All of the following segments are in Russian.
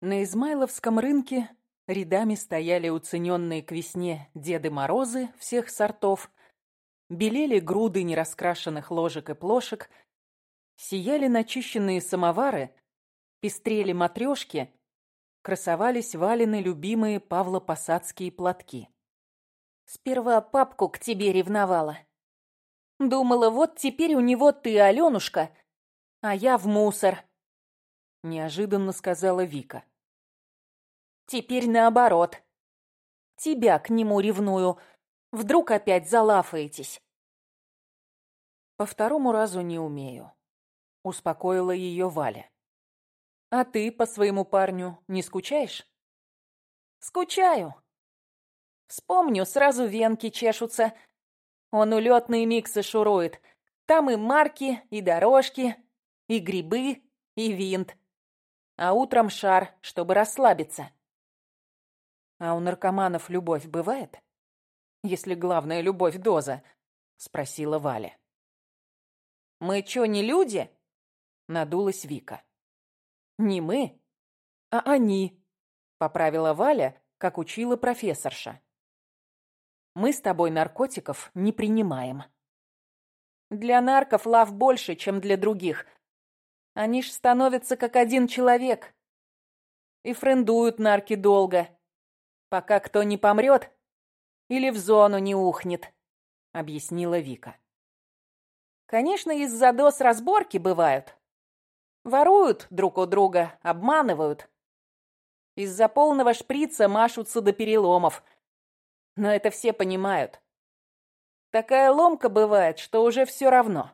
На Измайловском рынке рядами стояли уцененные к весне Деды Морозы всех сортов, белели груды нераскрашенных ложек и плошек, сияли начищенные самовары, пестрели матрешки, красовались валены любимые павлопосадские платки. Сперва папку к тебе ревновала. Думала, вот теперь у него ты, Аленушка, а я в мусор. — неожиданно сказала Вика. «Теперь наоборот. Тебя к нему ревную. Вдруг опять залафаетесь?» «По второму разу не умею», — успокоила ее Валя. «А ты по своему парню не скучаешь?» «Скучаю. Вспомню, сразу венки чешутся. Он улетные миксы шурует. Там и марки, и дорожки, и грибы, и винт а утром шар, чтобы расслабиться. А у наркоманов любовь бывает? Если главная любовь доза, спросила Валя. Мы чё, не люди? Надулась Вика. Не мы, а они, поправила Валя, как учила профессорша. Мы с тобой наркотиков не принимаем. Для нарков лав больше, чем для других, они ж становятся как один человек. И френдуют нарки долго, пока кто не помрет или в зону не ухнет, объяснила Вика. Конечно, из-за доз разборки бывают. Воруют друг у друга, обманывают. Из-за полного шприца машутся до переломов. Но это все понимают. Такая ломка бывает, что уже все равно.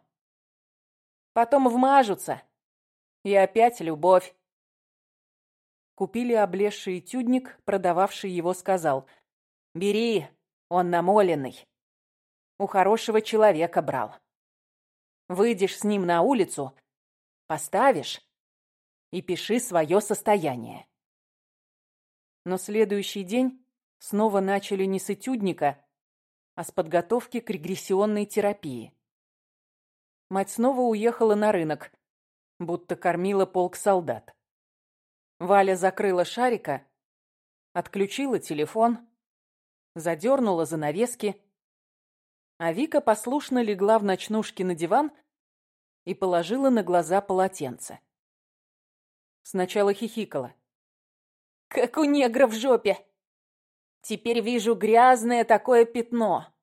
Потом вмажутся, и опять любовь. Купили облезший тюдник, продававший его сказал. «Бери, он намоленный. У хорошего человека брал. Выйдешь с ним на улицу, поставишь и пиши свое состояние». Но следующий день снова начали не с этюдника, а с подготовки к регрессионной терапии. Мать снова уехала на рынок, будто кормила полк солдат. Валя закрыла шарика, отключила телефон, задернула занавески, а Вика послушно легла в ночнушке на диван и положила на глаза полотенце. Сначала хихикала. «Как у негра в жопе! Теперь вижу грязное такое пятно.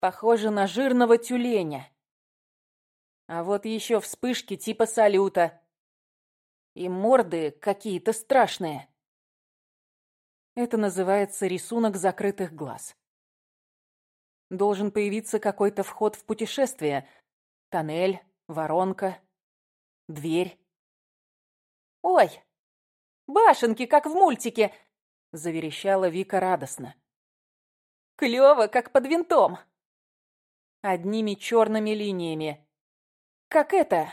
Похоже на жирного тюленя. А вот еще вспышки типа салюта. И морды какие-то страшные. Это называется рисунок закрытых глаз. Должен появиться какой-то вход в путешествие. Тоннель, воронка, дверь. «Ой, башенки, как в мультике!» — заверещала Вика радостно. «Клёво, как под винтом!» Одними черными линиями. Как это?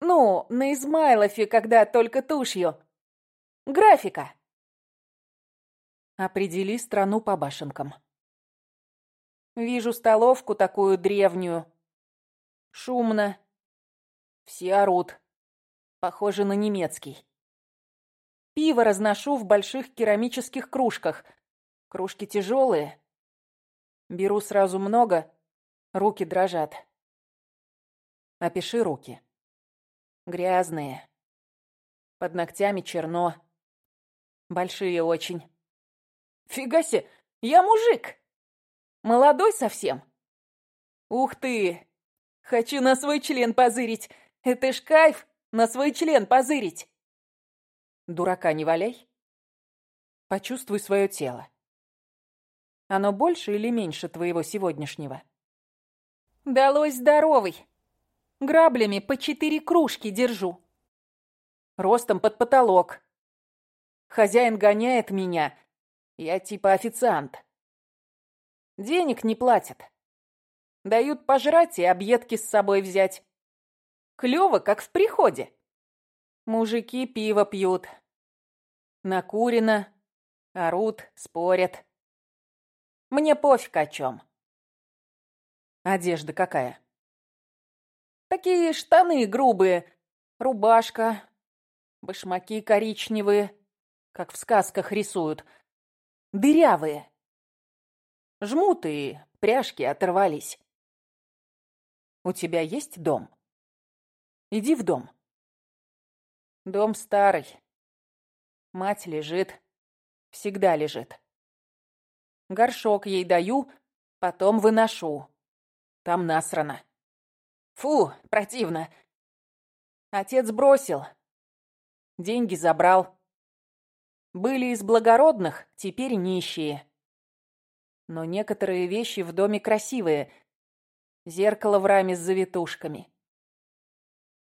Ну, на Измайлове, когда только тушью. Графика. Определи страну по башенкам. Вижу столовку такую древнюю. Шумно. Все орут. Похоже на немецкий. Пиво разношу в больших керамических кружках. Кружки тяжелые. Беру сразу много, руки дрожат. Опиши руки. Грязные. Под ногтями черно. Большие очень. Фига себе, я мужик. Молодой совсем. Ух ты! Хочу на свой член позырить. Это ж кайф, на свой член позырить. Дурака не валяй. Почувствуй свое тело. Оно больше или меньше твоего сегодняшнего? Далось здоровый. Граблями по четыре кружки держу. Ростом под потолок. Хозяин гоняет меня. Я типа официант. Денег не платят. Дают пожрать и объедки с собой взять. Клёво, как в приходе. Мужики пиво пьют. Накурено. Орут, спорят. Мне пофиг о чем. Одежда какая? Такие штаны грубые, рубашка, Башмаки коричневые, как в сказках рисуют. Дырявые. Жмут и пряжки оторвались. У тебя есть дом? Иди в дом. Дом старый. Мать лежит. Всегда лежит. Горшок ей даю, потом выношу. Там насрано. Фу, противно. Отец бросил. Деньги забрал. Были из благородных, теперь нищие. Но некоторые вещи в доме красивые. Зеркало в раме с завитушками.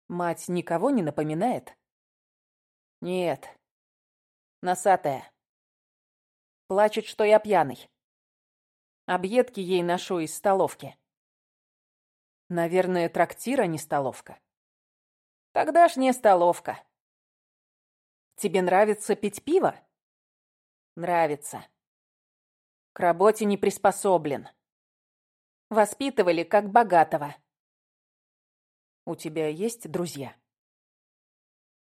Мать никого не напоминает? Нет. Носатая. Плачет, что я пьяный. Объедки ей ношу из столовки. Наверное, трактир, а не столовка. Тогдашняя столовка. Тебе нравится пить пиво? Нравится. К работе не приспособлен. Воспитывали как богатого. У тебя есть друзья?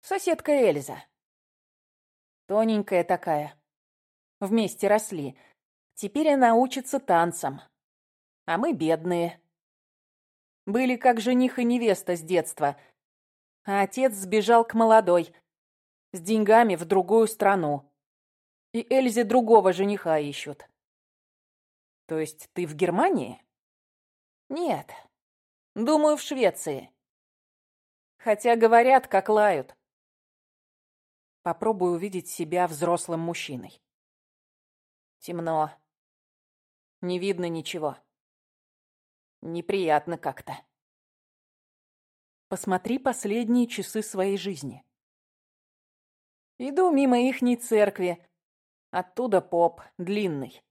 Соседка Эльза. Тоненькая такая. Вместе росли. Теперь она учится танцам. А мы бедные. Были как жених и невеста с детства. А отец сбежал к молодой. С деньгами в другую страну. И Эльзе другого жениха ищут. То есть ты в Германии? Нет. Думаю, в Швеции. Хотя говорят, как лают. Попробуй увидеть себя взрослым мужчиной. Темно. Не видно ничего. Неприятно как-то. Посмотри последние часы своей жизни. Иду мимо ихней церкви. Оттуда поп, длинный.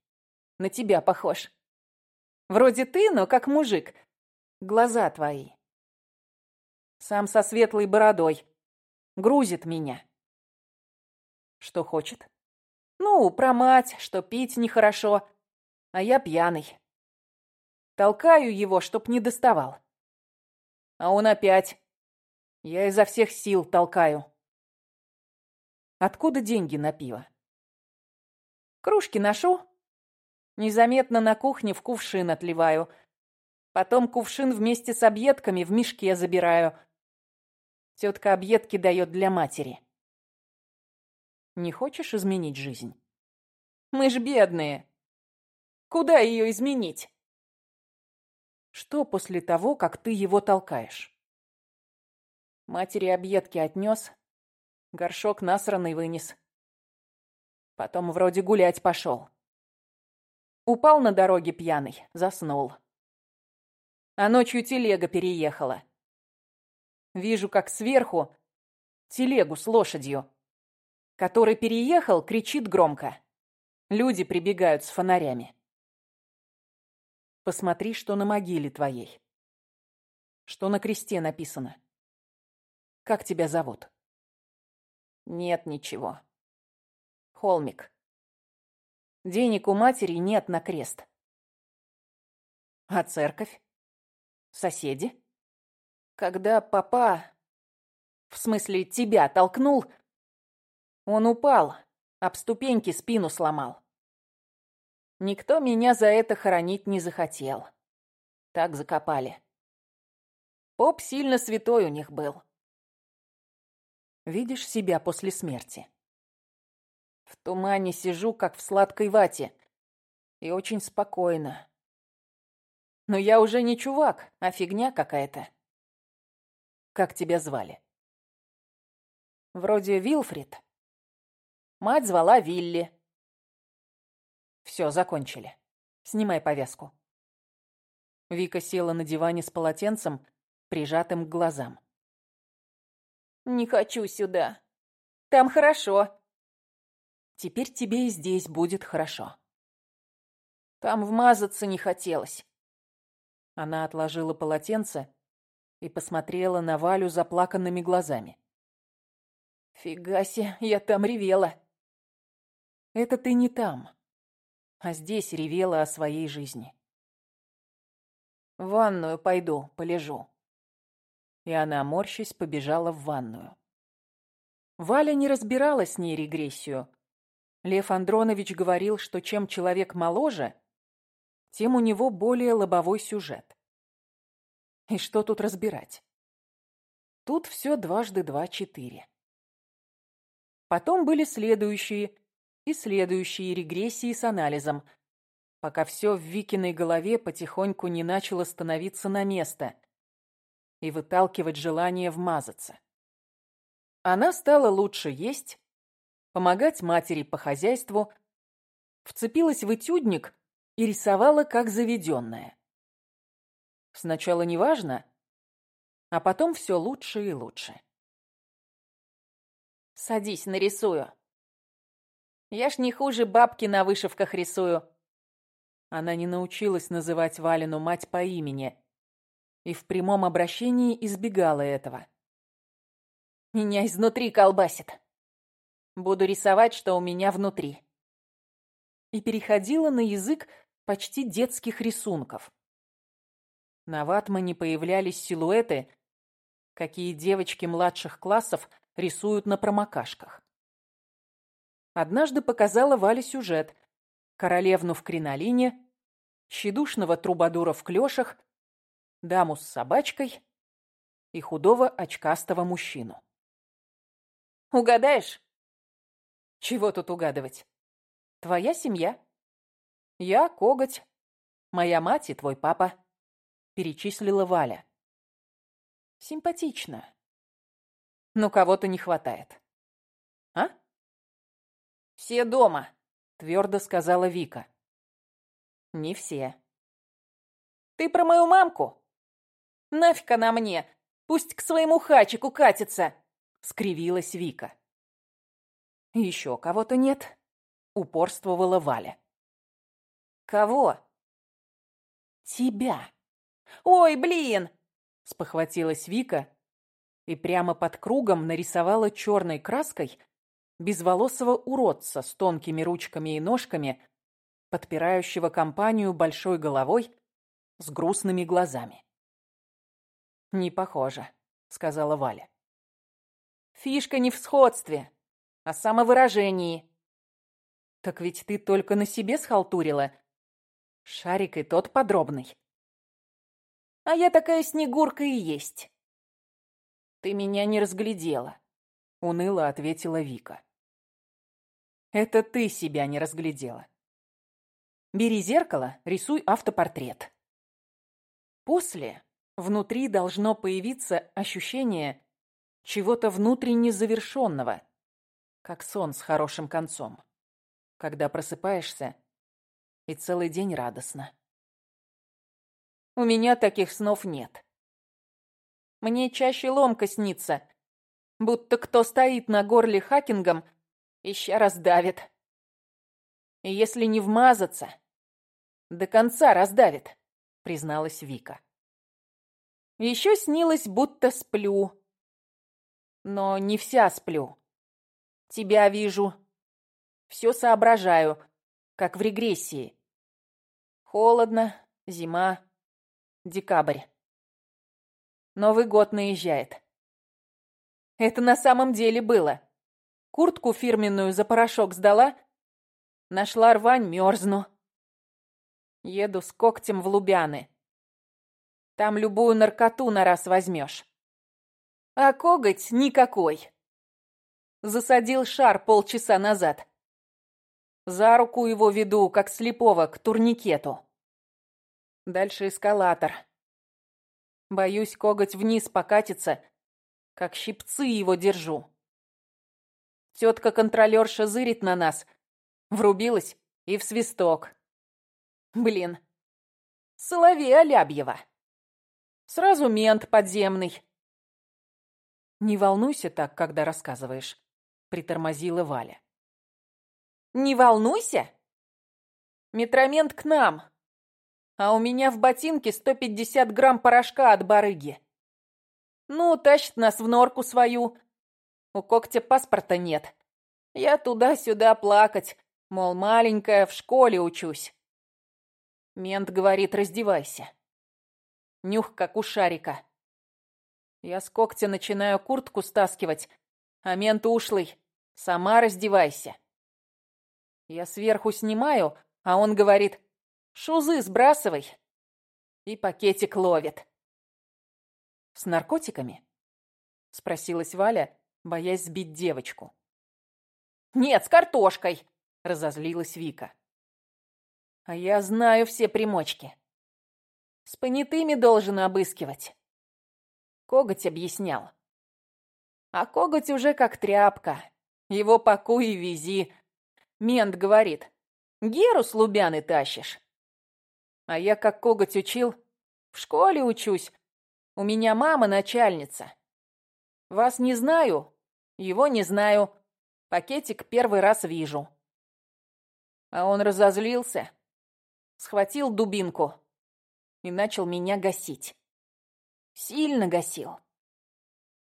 На тебя похож. Вроде ты, но как мужик. Глаза твои. Сам со светлой бородой. Грузит меня. Что хочет? Ну, про мать, что пить нехорошо, а я пьяный. Толкаю его, чтоб не доставал. А он опять. Я изо всех сил толкаю. Откуда деньги на пиво? Кружки ношу. Незаметно на кухне в кувшин отливаю. Потом кувшин вместе с объедками в мешке забираю. Тетка объедки дает для матери. Не хочешь изменить жизнь? Мы ж бедные. Куда ее изменить? Что после того, как ты его толкаешь? Матери объедки отнес, горшок насранный вынес. Потом вроде гулять пошел. Упал на дороге пьяный, заснул. А ночью телега переехала. Вижу, как сверху телегу с лошадью который переехал, кричит громко. Люди прибегают с фонарями. Посмотри, что на могиле твоей. Что на кресте написано. Как тебя зовут? Нет ничего. Холмик. Денег у матери нет на крест. А церковь? Соседи? Когда папа, в смысле тебя, толкнул, он упал, об ступеньки спину сломал. Никто меня за это хоронить не захотел. Так закопали. Поп сильно святой у них был. Видишь себя после смерти? В тумане сижу, как в сладкой вате, и очень спокойно. Но я уже не чувак, а фигня какая-то. Как тебя звали? Вроде Вилфрид. Мать звала Вилли. Все, закончили. Снимай повязку. Вика села на диване с полотенцем, прижатым к глазам. «Не хочу сюда. Там хорошо». «Теперь тебе и здесь будет хорошо». «Там вмазаться не хотелось». Она отложила полотенце и посмотрела на Валю заплаканными глазами. «Фига себе, я там ревела». Это ты не там, а здесь ревела о своей жизни. В ванную пойду, полежу. И она, морщась, побежала в ванную. Валя не разбирала с ней регрессию. Лев Андронович говорил, что чем человек моложе, тем у него более лобовой сюжет. И что тут разбирать? Тут все дважды два – четыре. Потом были следующие и следующие регрессии с анализом, пока все в Викиной голове потихоньку не начало становиться на место и выталкивать желание вмазаться. Она стала лучше есть, помогать матери по хозяйству, вцепилась в этюдник и рисовала как заведенная. Сначала неважно, а потом все лучше и лучше. «Садись, нарисую. Я ж не хуже бабки на вышивках рисую». Она не научилась называть Валину мать по имени и в прямом обращении избегала этого. «Меня изнутри колбасит. Буду рисовать, что у меня внутри». И переходила на язык почти детских рисунков. На ватмане появлялись силуэты, какие девочки младших классов рисуют на промокашках. Однажды показала Вале сюжет. Королевну в кринолине, щедушного трубадура в клёшах, даму с собачкой и худого очкастого мужчину. «Угадаешь?» «Чего тут угадывать? Твоя семья. Я коготь, моя мать и твой папа», — перечислила Валя. «Симпатично. Но кого-то не хватает. А?» «Все дома», — твердо сказала Вика. «Не все». «Ты про мою мамку? Нафиг она мне? Пусть к своему хачику катится!» — скривилась Вика. «Еще кого-то нет?» — упорствовала Валя. «Кого?» «Тебя!» «Ой, блин!» — спохватилась Вика и прямо под кругом нарисовала черной краской безволосого уродца с тонкими ручками и ножками, подпирающего компанию большой головой с грустными глазами. «Не похоже», — сказала Валя. «Фишка не в сходстве, а самовыражении». «Так ведь ты только на себе схалтурила. Шарик и тот подробный». «А я такая снегурка и есть». «Ты меня не разглядела», — уныло ответила Вика. Это ты себя не разглядела. Бери зеркало, рисуй автопортрет. После внутри должно появиться ощущение чего-то внутренне завершенного, как сон с хорошим концом, когда просыпаешься и целый день радостно. У меня таких снов нет. Мне чаще ломка снится, будто кто стоит на горле хакингом ища раздавит. И если не вмазаться, до конца раздавит, призналась Вика. Еще снилось, будто сплю. Но не вся сплю. Тебя вижу. Все соображаю, как в регрессии. Холодно, зима, декабрь. Новый год наезжает. Это на самом деле было. Куртку фирменную за порошок сдала. Нашла рвань, мерзну. Еду с когтем в Лубяны. Там любую наркоту на раз возьмешь. А коготь никакой. Засадил шар полчаса назад. За руку его веду, как слепого, к турникету. Дальше эскалатор. Боюсь, коготь вниз покатится, как щипцы его держу. Тетка-контролерша зырит на нас. Врубилась и в свисток. Блин. Соловей Алябьева. Сразу мент подземный. Не волнуйся так, когда рассказываешь, притормозила Валя. Не волнуйся? Метромент к нам. А у меня в ботинке 150 грамм порошка от барыги. Ну, тащит нас в норку свою, у когтя паспорта нет. Я туда-сюда плакать, мол, маленькая, в школе учусь. Мент говорит, раздевайся. Нюх, как у шарика. Я с когтя начинаю куртку стаскивать, А мент ушлый. Сама раздевайся. Я сверху снимаю, а он говорит, шузы сбрасывай. И пакетик ловит. С наркотиками? Спросилась Валя, боясь сбить девочку. Нет, с картошкой, разозлилась Вика. А я знаю все примочки. С понятыми должен обыскивать. Коготь объяснял. А коготь уже как тряпка. Его пакуй и вези. Мент говорит, Геру с Лубяны тащишь. А я как коготь учил, в школе учусь. У меня мама начальница. Вас не знаю, его не знаю. Пакетик первый раз вижу. А он разозлился, схватил дубинку и начал меня гасить. Сильно гасил.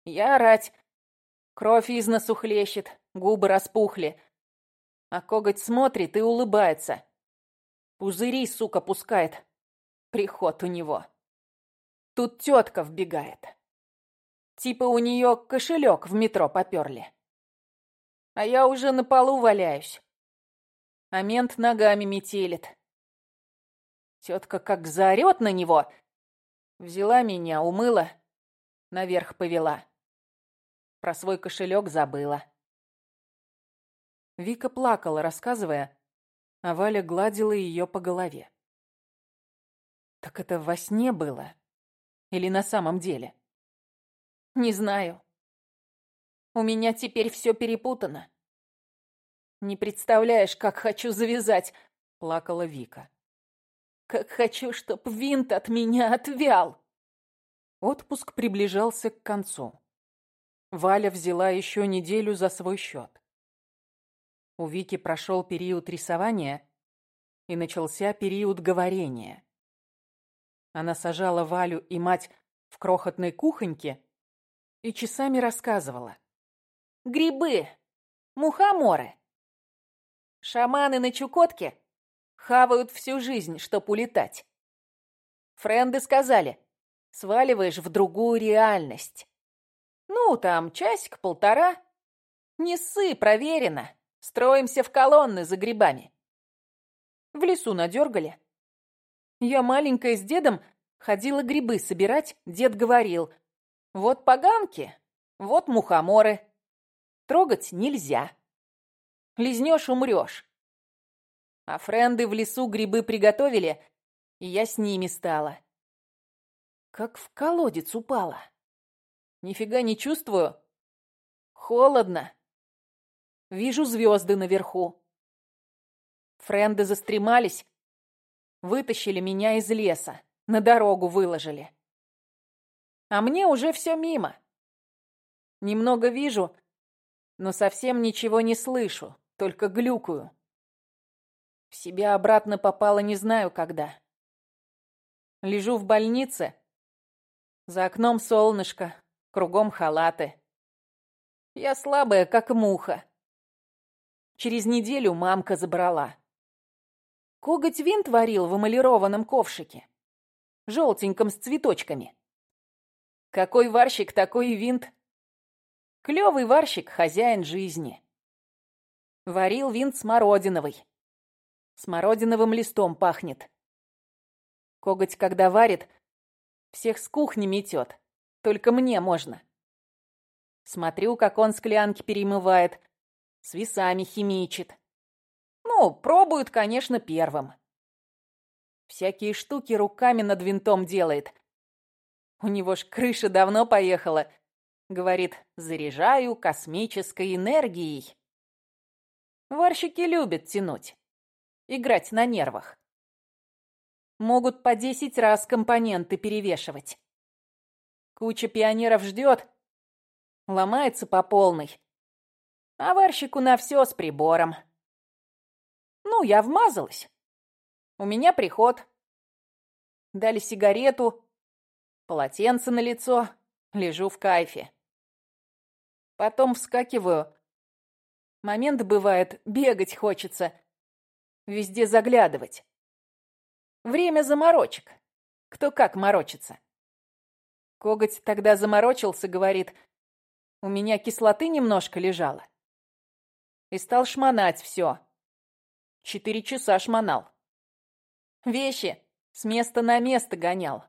Я орать. Кровь из носу хлещет, губы распухли. А коготь смотрит и улыбается. Пузыри, сука, пускает. Приход у него. Тут тетка вбегает. Типа у нее кошелек в метро поперли. А я уже на полу валяюсь. А мент ногами метелит. Тетка как заорет на него. Взяла меня, умыла, наверх повела. Про свой кошелек забыла. Вика плакала, рассказывая, а Валя гладила ее по голове. Так это во сне было? Или на самом деле? Не знаю. У меня теперь все перепутано. Не представляешь, как хочу завязать, плакала Вика. Как хочу, чтоб винт от меня отвял. Отпуск приближался к концу. Валя взяла еще неделю за свой счет. У Вики прошел период рисования и начался период говорения. Она сажала Валю и мать в крохотной кухоньке и часами рассказывала. «Грибы! Мухоморы! Шаманы на Чукотке хавают всю жизнь, чтоб улетать. Френды сказали, сваливаешь в другую реальность. Ну, там часик-полтора. Не ссы, проверено. Строимся в колонны за грибами. В лесу надергали. Я маленькая с дедом ходила грибы собирать, дед говорил. Вот поганки, вот мухоморы. Трогать нельзя. Лизнешь — умрешь. А френды в лесу грибы приготовили, и я с ними стала. Как в колодец упала. Нифига не чувствую. Холодно. Вижу звезды наверху. Френды застремались, вытащили меня из леса, на дорогу выложили. А мне уже все мимо. Немного вижу, но совсем ничего не слышу, только глюкаю. В себя обратно попала не знаю когда. Лежу в больнице. За окном солнышко, кругом халаты. Я слабая, как муха. Через неделю мамка забрала. Коготь винт варил в эмалированном ковшике. Желтеньком с цветочками. Какой варщик, такой и винт. Клевый варщик, хозяин жизни. Варил винт смородиновый. Смородиновым листом пахнет. Коготь, когда варит, всех с кухни метет. Только мне можно. Смотрю, как он склянки перемывает, с весами химичит. Ну, пробует, конечно, первым. Всякие штуки руками над винтом делает. У него ж крыша давно поехала. Говорит, заряжаю космической энергией. Варщики любят тянуть. Играть на нервах. Могут по десять раз компоненты перевешивать. Куча пионеров ждет. Ломается по полной. А варщику на все с прибором. Ну, я вмазалась. У меня приход. Дали сигарету, полотенце на лицо, лежу в кайфе. Потом вскакиваю. Момент бывает, бегать хочется. Везде заглядывать. Время заморочек. Кто как морочится. Коготь тогда заморочился, говорит, У меня кислоты немножко лежало. И стал шмонать все. Четыре часа шмонал. Вещи с места на место гонял.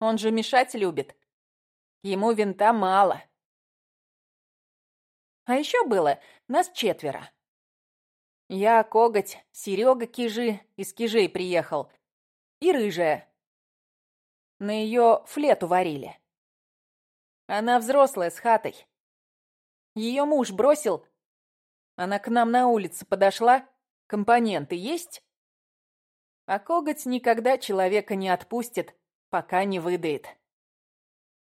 Он же мешать любит. Ему винта мало. А еще было нас четверо. Я, Коготь, Серега Кижи, из Кижей приехал, и Рыжая. На ее флету варили. Она взрослая, с хатой. Ее муж бросил. Она к нам на улице подошла. Компоненты есть? А коготь никогда человека не отпустит, пока не выдает.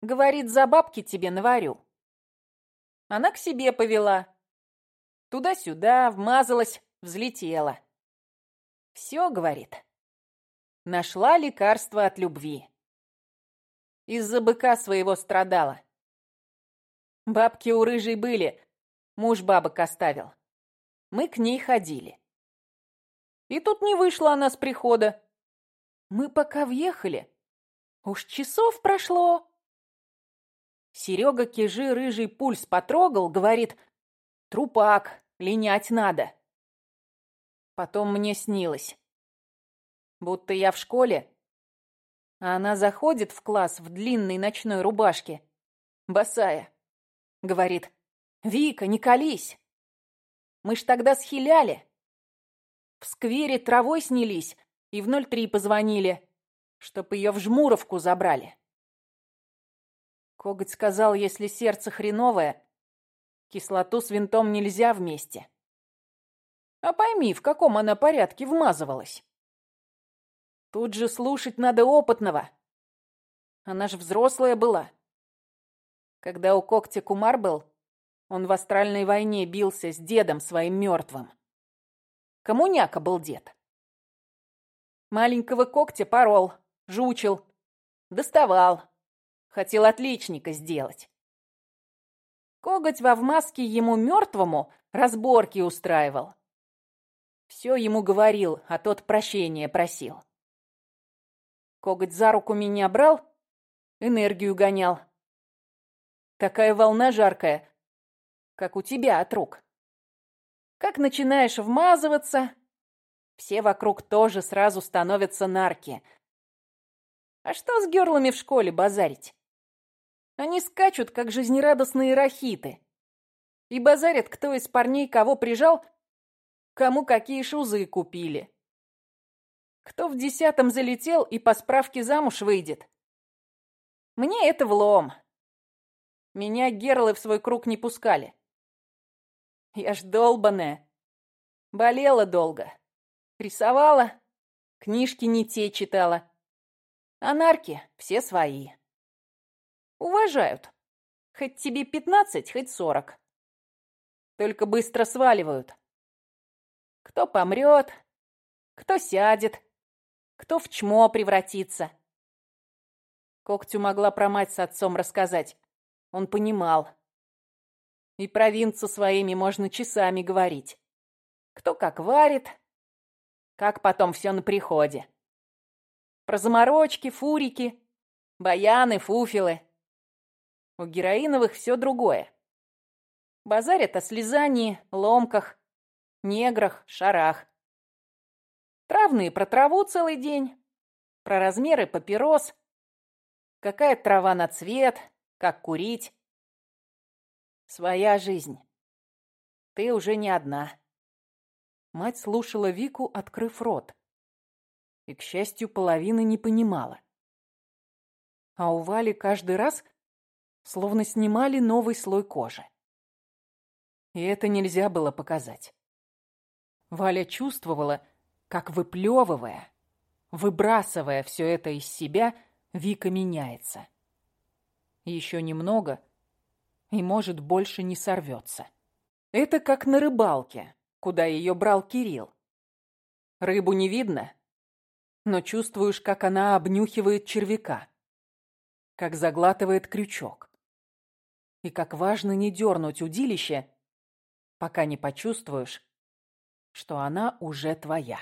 Говорит, за бабки тебе наварю. Она к себе повела. Туда-сюда, вмазалась, взлетела. Все, говорит. Нашла лекарство от любви. Из-за быка своего страдала. Бабки у рыжей были, муж бабок оставил. Мы к ней ходили. И тут не вышла она с прихода. Мы пока въехали. Уж часов прошло. Серега Кижи рыжий пульс потрогал, говорит, трупак, линять надо. Потом мне снилось. Будто я в школе, а она заходит в класс в длинной ночной рубашке, босая. Говорит, «Вика, не колись! Мы ж тогда схиляли. В сквере травой снялись и в 03 позвонили, чтоб ее в Жмуровку забрали». Коготь сказал, если сердце хреновое, кислоту с винтом нельзя вместе. А пойми, в каком она порядке вмазывалась. Тут же слушать надо опытного. Она ж взрослая была. Когда у когтя кумар был, он в астральной войне бился с дедом своим мертвым. Коммуняка был дед. Маленького когтя порол, жучил, доставал. Хотел отличника сделать. Коготь во вмазке ему мертвому разборки устраивал. Все ему говорил, а тот прощения просил. Коготь за руку меня брал, энергию гонял. Такая волна жаркая, как у тебя от рук. Как начинаешь вмазываться, все вокруг тоже сразу становятся нарки. А что с герлами в школе базарить? Они скачут, как жизнерадостные рахиты. И базарят, кто из парней кого прижал, кому какие шузы купили. Кто в десятом залетел и по справке замуж выйдет? Мне это влом. Меня герлы в свой круг не пускали. Я ж долбаная. Болела долго. Рисовала. Книжки не те читала. А нарки все свои. Уважают. Хоть тебе пятнадцать, хоть сорок. Только быстро сваливают. Кто помрет, кто сядет, кто в чмо превратится. Когтю могла про мать с отцом рассказать. Он понимал. И про винцу своими можно часами говорить. Кто как варит, как потом все на приходе. Про заморочки, фурики, баяны, фуфелы. У героиновых все другое. Базарят о слезании, ломках, неграх, шарах. Травные про траву целый день, про размеры папирос, какая трава на цвет, как курить. Своя жизнь. Ты уже не одна. Мать слушала Вику, открыв рот. И, к счастью, половины не понимала. А у Вали каждый раз словно снимали новый слой кожи. И это нельзя было показать. Валя чувствовала, как выплевывая, выбрасывая все это из себя, Вика меняется. Еще немного, и, может, больше не сорвется. Это как на рыбалке, куда ее брал Кирилл. Рыбу не видно, но чувствуешь, как она обнюхивает червяка, как заглатывает крючок. И как важно не дернуть удилище, пока не почувствуешь, что она уже твоя.